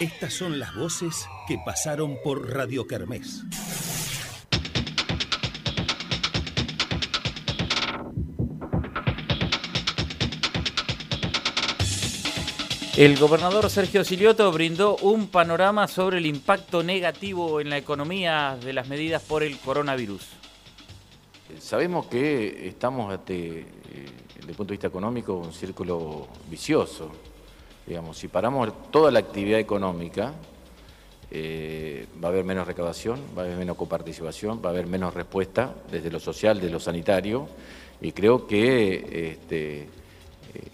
Estas son las voces que pasaron por Radio Kermés. El gobernador Sergio Silioto brindó un panorama sobre el impacto negativo en la economía de las medidas por el coronavirus. Sabemos que estamos, eh, desde el punto de vista económico, un círculo vicioso. Digamos, si paramos toda la actividad económica, eh, va a haber menos recaudación, va a haber menos coparticipación, va a haber menos respuesta desde lo social, de lo sanitario, y creo que este,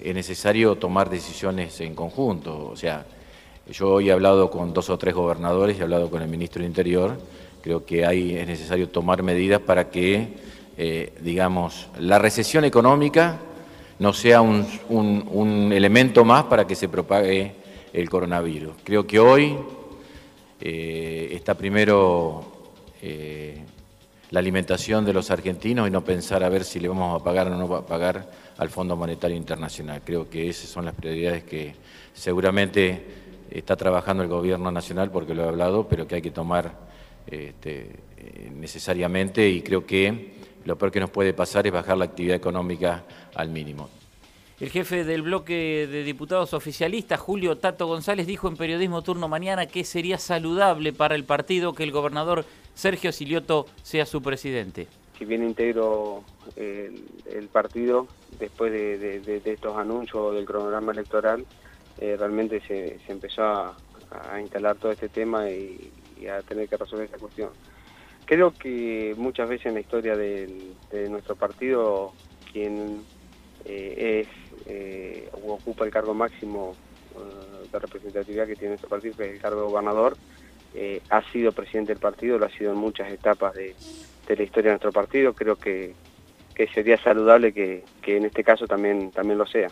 es necesario tomar decisiones en conjunto. O sea, yo hoy he hablado con dos o tres gobernadores y he hablado con el ministro del Interior. Creo que ahí es necesario tomar medidas para que, eh, digamos, la recesión económica no sea un, elemento más para que se propague el coronavirus. Creo que hoy eh, está primero eh, la alimentación de los argentinos y no pensar a ver si le vamos a pagar o no va a pagar al Fondo Monetario Internacional. Creo que esas son las prioridades que seguramente está trabajando el Gobierno Nacional, porque lo he hablado, pero que hay que tomar este, necesariamente y creo que lo peor que nos puede pasar es bajar la actividad económica al mínimo. El jefe del bloque de diputados oficialistas, Julio Tato González, dijo en Periodismo Turno Mañana que sería saludable para el partido que el gobernador Sergio Silioto sea su presidente. Si bien integro el, partido después de, estos anuncios del cronograma electoral, eh, realmente se, empezó a, instalar todo este tema y, a tener que resolver esta cuestión. Creo que muchas veces en la historia de nuestro partido, quien eh, es eh, ocupa el cargo máximo de representatividad que tiene nuestro partido, que es el cargo de gobernador, ha sido presidente del partido, lo ha sido en muchas etapas de, de la historia de nuestro partido. Creo que, que sería saludable que, que, en este caso también, también lo sea.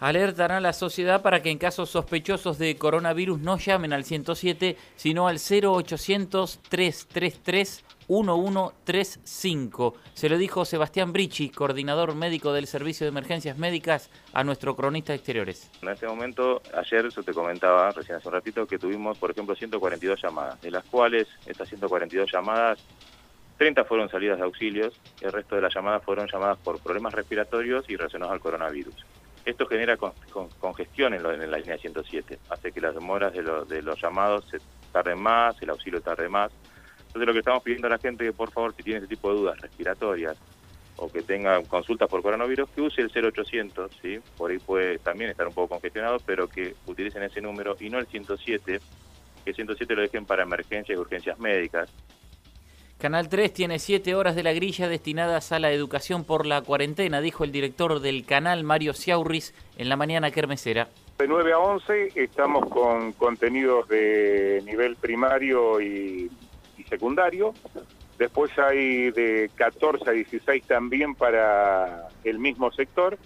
Alertan a la sociedad para que en casos sospechosos de coronavirus no llamen al 107, sino al 0800-333-1135. Se lo dijo Sebastián Brici, coordinador médico del Servicio de Emergencias Médicas, a nuestro cronista de exteriores. En este momento, ayer yo te comentaba, recién hace un ratito, que tuvimos, por ejemplo, 142 llamadas, de las cuales estas 142 llamadas 30 fueron salidas de auxilios, el resto de las llamadas fueron llamadas por problemas respiratorios y relacionados al coronavirus. Esto genera congestión en, la línea 107, hace que las demoras de, los llamados se tarden más, el auxilio tarde más. Entonces lo que estamos pidiendo a la gente que por favor si tiene este tipo de dudas respiratorias o que tenga consultas por coronavirus, que use el 0800, ¿sí? por ahí puede también estar un poco congestionado, pero que utilicen ese número y no el 107, que el 107 lo dejen para emergencias y urgencias médicas. Canal 3 tiene siete horas de la grilla destinadas a la educación por la cuarentena, dijo el director del canal, Mario Ciaurris, en la mañana kermesera. De 9 a 11 estamos con contenidos de nivel primario y, secundario. Después hay de 14 a 16 también para el mismo sector.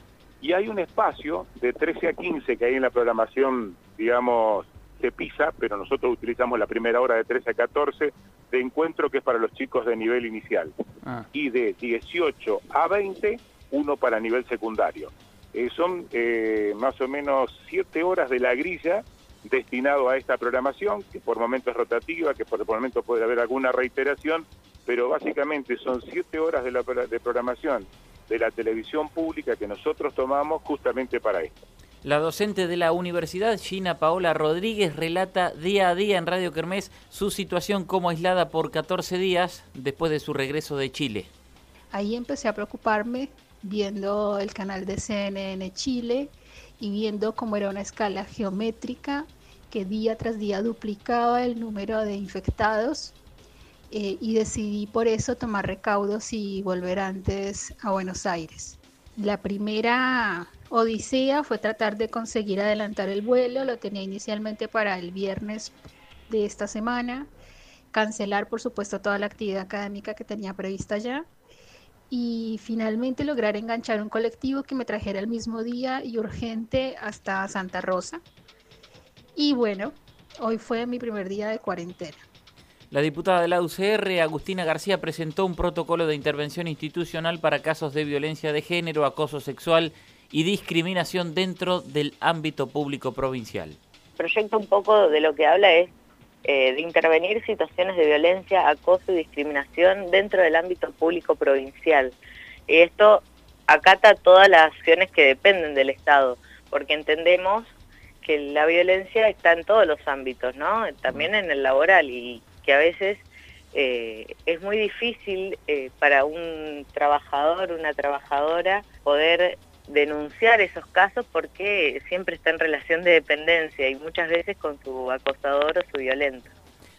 Y hay un espacio de 13 a 15 que hay en la programación, digamos, se pisa, pero nosotros utilizamos la primera hora de 13 a 14 de encuentro que es para los chicos de nivel inicial. Ah. Y de 18 a 20, uno para nivel secundario. Eh, son eh, más o menos 7 horas de la grilla destinado a esta programación, que por momentos es rotativa, que por momento puede haber alguna reiteración, pero básicamente son 7 horas de, la, de programación de la televisión pública que nosotros tomamos justamente para esto. La docente de la universidad, Gina Paola Rodríguez, relata día a día en Radio Kermés su situación como aislada por 14 días después de su regreso de Chile. Ahí empecé a preocuparme viendo el canal de CNN Chile y viendo cómo era una escala geométrica que día tras día duplicaba el número de infectados eh, y decidí por eso tomar recaudos y volver antes a Buenos Aires. La primera odisea fue tratar de conseguir adelantar el vuelo, lo tenía inicialmente para el viernes de esta semana, cancelar por supuesto toda la actividad académica que tenía prevista ya y finalmente lograr enganchar un colectivo que me trajera el mismo día y urgente hasta Santa Rosa. Y bueno, hoy fue mi primer día de cuarentena. La diputada de la UCR, Agustina García, presentó un protocolo de intervención institucional para casos de violencia de género, acoso sexual y discriminación dentro del ámbito público provincial. proyecto un poco de lo que habla es eh, de intervenir situaciones de violencia, acoso y discriminación dentro del ámbito público provincial. Y esto acata todas las acciones que dependen del Estado, porque entendemos que la violencia está en todos los ámbitos, ¿no? También en el laboral y que a veces eh, es muy difícil eh, para un trabajador, una trabajadora, poder denunciar esos casos porque siempre está en relación de dependencia y muchas veces con su acosador o su violento.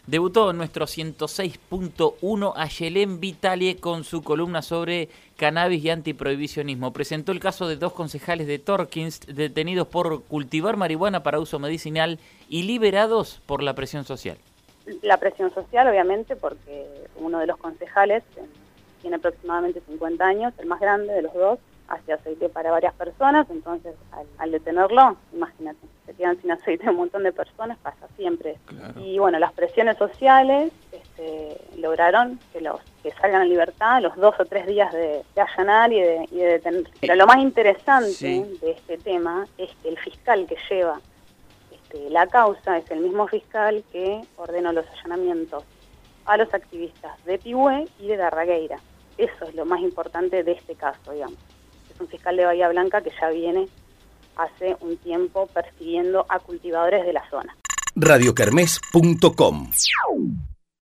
Debutó en nuestro 106.1 Ayelén Vitalie con su columna sobre cannabis y antiprohibicionismo. Presentó el caso de dos concejales de Torkins detenidos por cultivar marihuana para uso medicinal y liberados por la presión social. La presión social, obviamente, porque uno de los concejales tiene aproximadamente 50 años, el más grande de los dos, hace aceite para varias personas, entonces al, detenerlo, imagínate, se quedan sin aceite un montón de personas, pasa siempre. Y bueno, las presiones sociales este, lograron que los que salgan a libertad los dos o tres días de, allanar y de, detener. Pero lo más interesante de este tema es que el fiscal que lleva este, la causa es el mismo fiscal que ordenó los allanamientos a los activistas de Pihue y de Darragueira. Eso es lo más importante de este caso, digamos un fiscal de Bahía Blanca que ya viene hace un tiempo persiguiendo a cultivadores de la zona. radiocarmes.com